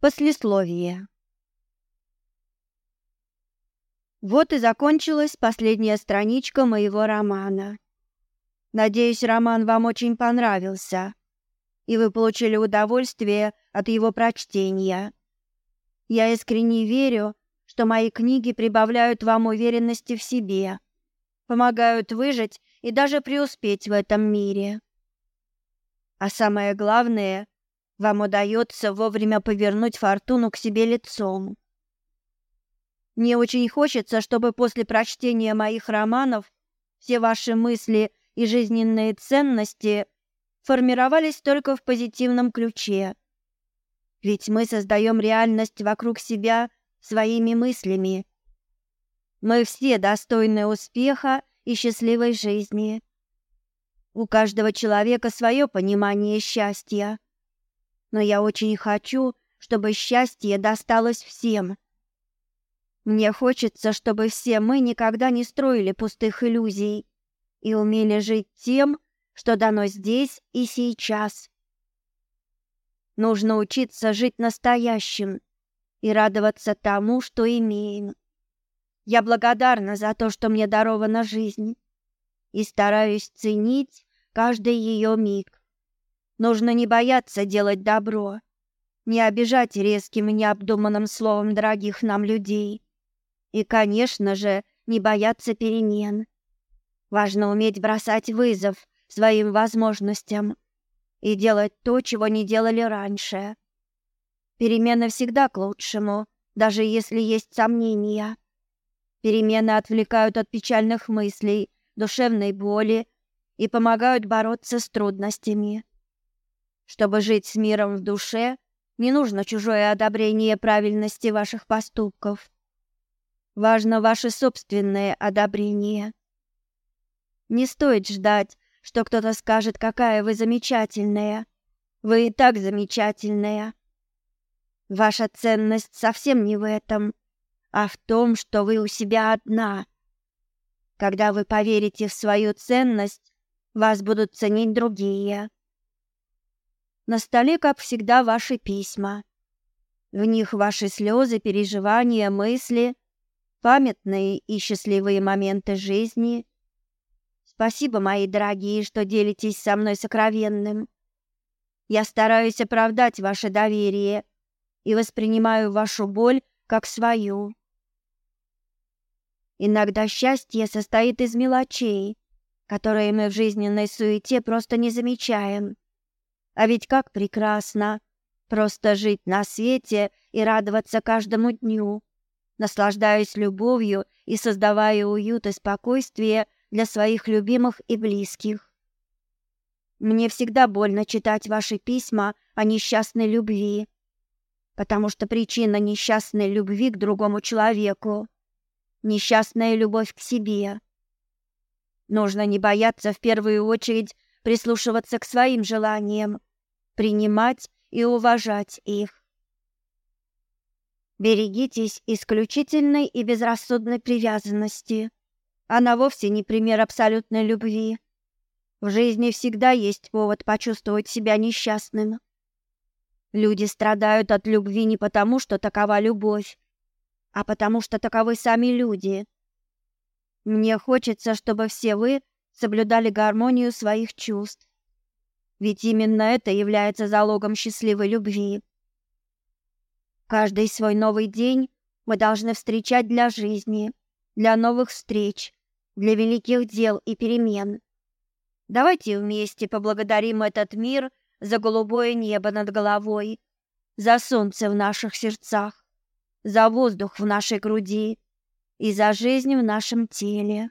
Послесловие. Вот и закончилась последняя страничка моего романа. Надеюсь, роман вам очень понравился, и вы получили удовольствие от его прочтения. Я искренне верю, что мои книги прибавляют вам уверенности в себе, помогают выжить и даже преуспеть в этом мире. А самое главное — вам удается вовремя повернуть фортуну к себе лицом. Мне очень хочется, чтобы после прочтения моих романов все ваши мысли и жизненные ценности формировались только в позитивном ключе. Ведь мы создаем реальность вокруг себя своими мыслями. Мы все достойны успеха и счастливой жизни. У каждого человека свое понимание счастья но я очень хочу, чтобы счастье досталось всем. Мне хочется, чтобы все мы никогда не строили пустых иллюзий и умели жить тем, что дано здесь и сейчас. Нужно учиться жить настоящим и радоваться тому, что имеем. Я благодарна за то, что мне дарована жизнь, и стараюсь ценить каждый ее миг. Нужно не бояться делать добро, не обижать резким и необдуманным словом дорогих нам людей. И, конечно же, не бояться перемен. Важно уметь бросать вызов своим возможностям и делать то, чего не делали раньше. Перемены всегда к лучшему, даже если есть сомнения. Перемены отвлекают от печальных мыслей, душевной боли и помогают бороться с трудностями. Чтобы жить с миром в душе, не нужно чужое одобрение правильности ваших поступков. Важно ваше собственное одобрение. Не стоит ждать, что кто-то скажет, какая вы замечательная. Вы и так замечательная. Ваша ценность совсем не в этом, а в том, что вы у себя одна. Когда вы поверите в свою ценность, вас будут ценить другие. На столе, как всегда, ваши письма. В них ваши слезы, переживания, мысли, памятные и счастливые моменты жизни. Спасибо, мои дорогие, что делитесь со мной сокровенным. Я стараюсь оправдать ваше доверие и воспринимаю вашу боль как свою. Иногда счастье состоит из мелочей, которые мы в жизненной суете просто не замечаем. А ведь как прекрасно просто жить на свете и радоваться каждому дню, наслаждаясь любовью и создавая уют и спокойствие для своих любимых и близких. Мне всегда больно читать ваши письма о несчастной любви, потому что причина несчастной любви к другому человеку несчастная любовь к себе. Нужно не бояться в первую очередь прислушиваться к своим желаниям принимать и уважать их. Берегитесь исключительной и безрассудной привязанности. Она вовсе не пример абсолютной любви. В жизни всегда есть повод почувствовать себя несчастным. Люди страдают от любви не потому, что такова любовь, а потому что таковы сами люди. Мне хочется, чтобы все вы соблюдали гармонию своих чувств. Ведь именно это является залогом счастливой любви. Каждый свой новый день мы должны встречать для жизни, для новых встреч, для великих дел и перемен. Давайте вместе поблагодарим этот мир за голубое небо над головой, за солнце в наших сердцах, за воздух в нашей груди и за жизнь в нашем теле,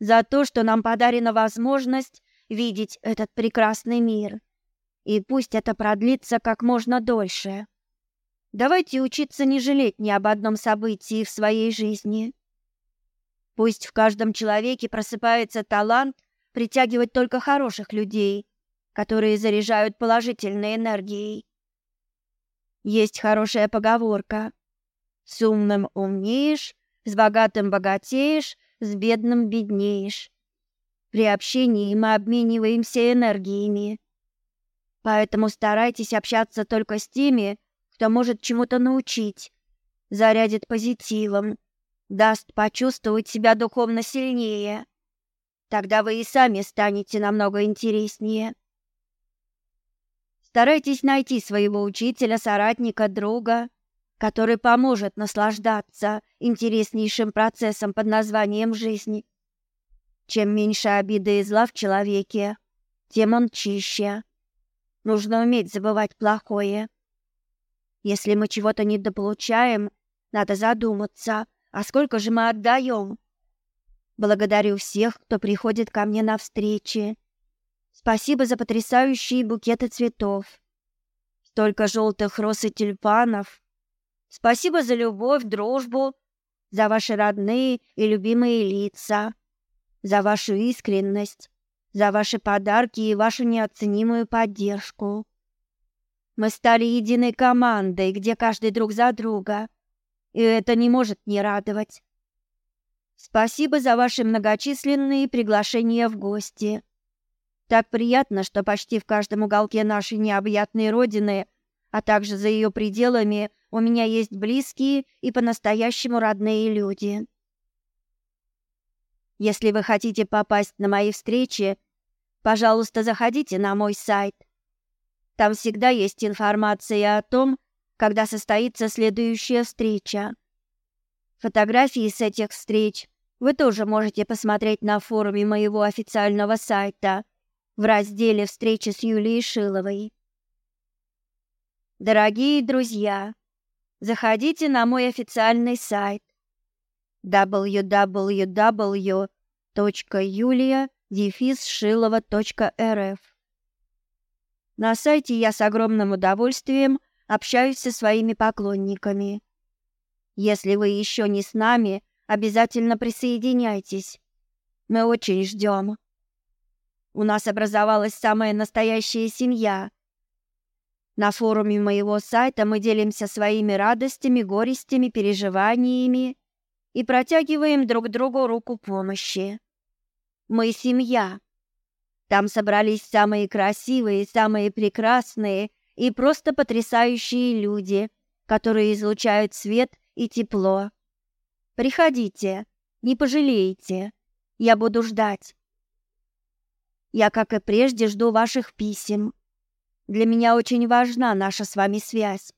за то, что нам подарена возможность видеть этот прекрасный мир. И пусть это продлится как можно дольше. Давайте учиться не жалеть ни об одном событии в своей жизни. Пусть в каждом человеке просыпается талант притягивать только хороших людей, которые заряжают положительной энергией. Есть хорошая поговорка: с умным умнеешь, с богатым богатеешь, с бедным беднеешь. При общении мы обмениваемся энергиями. Поэтому старайтесь общаться только с теми, что может чему-то научить, зарядит позитивом, даст почувствовать себя духовно сильнее. Тогда вы и сами станете намного интереснее. Старайтесь найти своего учителя, соратника, друга, который поможет наслаждаться интереснейшим процессом под названием жизнь. Чем меньше обиды и зла в человеке, тем он чище. Нужно уметь забывать плохое. Если мы чего-то недополучаем, надо задуматься, а сколько же мы отдаем? Благодарю всех, кто приходит ко мне на встречи. Спасибо за потрясающие букеты цветов. Столько желтых роз и тюльпанов. Спасибо за любовь, дружбу, за ваши родные и любимые лица, за вашу искренность, за ваши подарки и вашу неоценимую поддержку. Мы стали единой командой, где каждый друг за друга, и это не может не радовать. Спасибо за ваши многочисленные приглашения в гости. Так приятно, что почти в каждом уголке нашей необъятной родины, а также за ее пределами, у меня есть близкие и по-настоящему родные люди. Если вы хотите попасть на мои встречи, пожалуйста, заходите на мой сайт. Там всегда есть информация о том, когда состоится следующая встреча. Фотографии с этих встреч вы тоже можете посмотреть на форуме моего официального сайта в разделе «Встречи с Юлией Шиловой». Дорогие друзья, заходите на мой официальный сайт www.yulia-шилова.rf. На сайте я с огромным удовольствием общаюсь со своими поклонниками. Если вы еще не с нами, обязательно присоединяйтесь. Мы очень ждем. У нас образовалась самая настоящая семья. На форуме моего сайта мы делимся своими радостями, горестями, переживаниями и протягиваем друг другу руку помощи. Мы семья. Там собрались самые красивые, самые прекрасные и просто потрясающие люди, которые излучают свет и тепло. Приходите, не пожалеете. Я буду ждать. Я, как и прежде, жду ваших писем. Для меня очень важна наша с вами связь.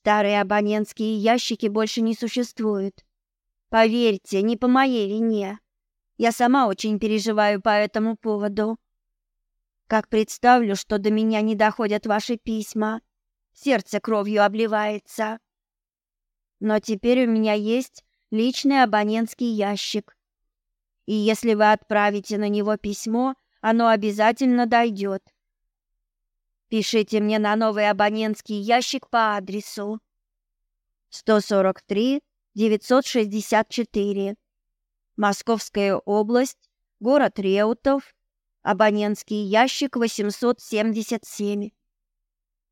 Старые абонентские ящики больше не существуют. Поверьте, не по моей вине. Я сама очень переживаю по этому поводу. Как представлю, что до меня не доходят ваши письма, сердце кровью обливается. Но теперь у меня есть личный абонентский ящик. И если вы отправите на него письмо, оно обязательно дойдет. Пишите мне на новый абонентский ящик по адресу. 143 964 Московская область, город Реутов, абонентский ящик 877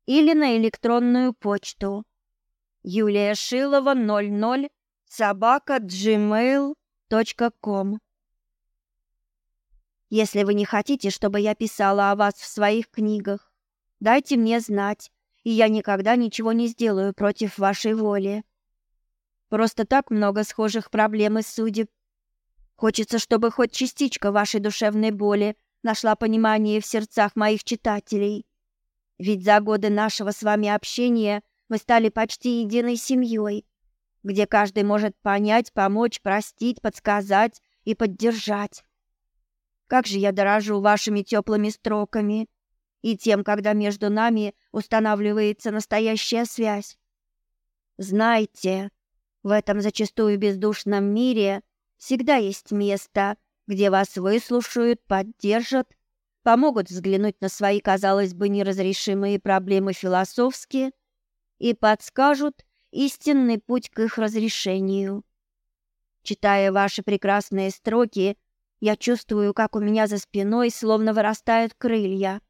или на электронную почту. Юлия Шилова 00 собака gmail.com Если вы не хотите, чтобы я писала о вас в своих книгах, дайте мне знать, и я никогда ничего не сделаю против вашей воли. Просто так много схожих проблем и судеб. Хочется, чтобы хоть частичка вашей душевной боли нашла понимание в сердцах моих читателей. Ведь за годы нашего с вами общения мы стали почти единой семьей, где каждый может понять, помочь, простить, подсказать и поддержать. Как же я дорожу вашими теплыми строками и тем, когда между нами устанавливается настоящая связь. Знайте, в этом зачастую бездушном мире всегда есть место, где вас выслушают, поддержат, помогут взглянуть на свои, казалось бы, неразрешимые проблемы философски и подскажут истинный путь к их разрешению. Читая ваши прекрасные строки, я чувствую, как у меня за спиной словно вырастают крылья.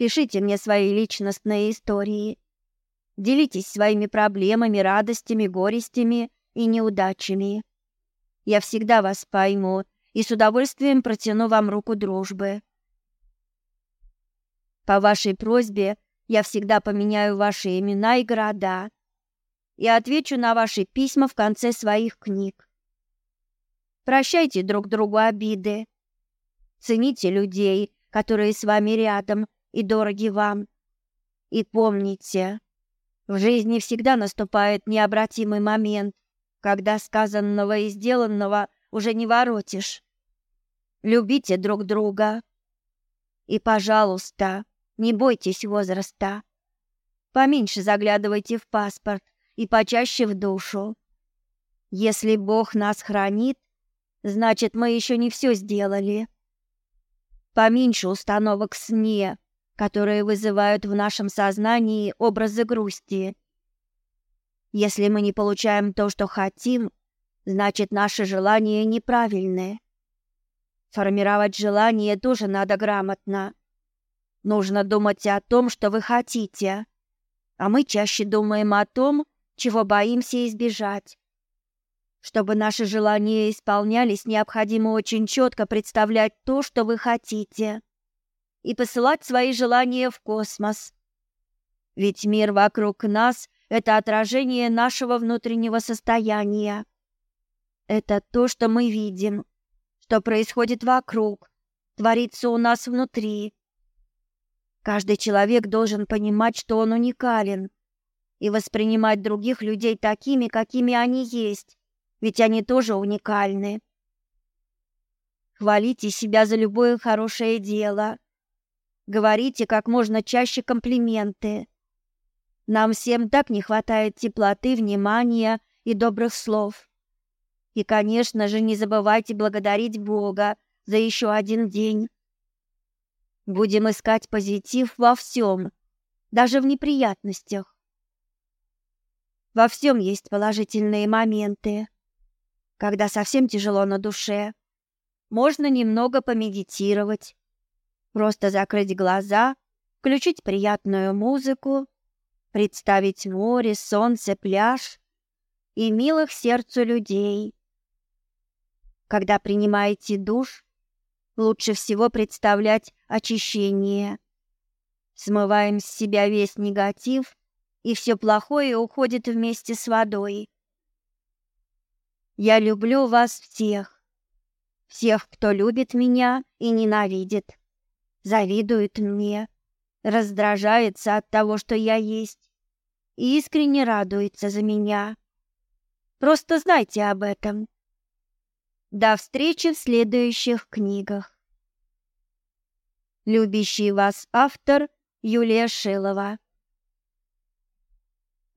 Пишите мне свои личностные истории. Делитесь своими проблемами, радостями, горестями и неудачами. Я всегда вас пойму и с удовольствием протяну вам руку дружбы. По вашей просьбе я всегда поменяю ваши имена и города и отвечу на ваши письма в конце своих книг. Прощайте друг другу обиды. Цените людей, которые с вами рядом и дороги вам. И помните, в жизни всегда наступает необратимый момент, когда сказанного и сделанного уже не воротишь. Любите друг друга. И, пожалуйста, не бойтесь возраста. Поменьше заглядывайте в паспорт и почаще в душу. Если Бог нас хранит, значит, мы еще не все сделали. Поменьше установок сне, которые вызывают в нашем сознании образы грусти. Если мы не получаем то, что хотим, значит, наши желания неправильные. Формировать желание тоже надо грамотно. Нужно думать о том, что вы хотите, а мы чаще думаем о том, чего боимся избежать. Чтобы наши желания исполнялись, необходимо очень четко представлять то, что вы хотите, и посылать свои желания в космос. Ведь мир вокруг нас — это отражение нашего внутреннего состояния. Это то, что мы видим, что происходит вокруг, творится у нас внутри. Каждый человек должен понимать, что он уникален, и воспринимать других людей такими, какими они есть, ведь они тоже уникальны. Хвалите себя за любое хорошее дело. Говорите как можно чаще комплименты. Нам всем так не хватает теплоты, внимания и добрых слов. И, конечно же, не забывайте благодарить Бога за еще один день. Будем искать позитив во всем, даже в неприятностях. Во всем есть положительные моменты. Когда совсем тяжело на душе, можно немного помедитировать. Просто закрыть глаза, включить приятную музыку, представить море, солнце, пляж и милых сердцу людей. Когда принимаете душ, лучше всего представлять очищение. Смываем с себя весь негатив, и все плохое уходит вместе с водой. Я люблю вас всех. Всех, кто любит меня и ненавидит. Завидует мне, раздражается от того, что я есть, и искренне радуется за меня. Просто знайте об этом. До встречи в следующих книгах. Любящий вас автор Юлия Шилова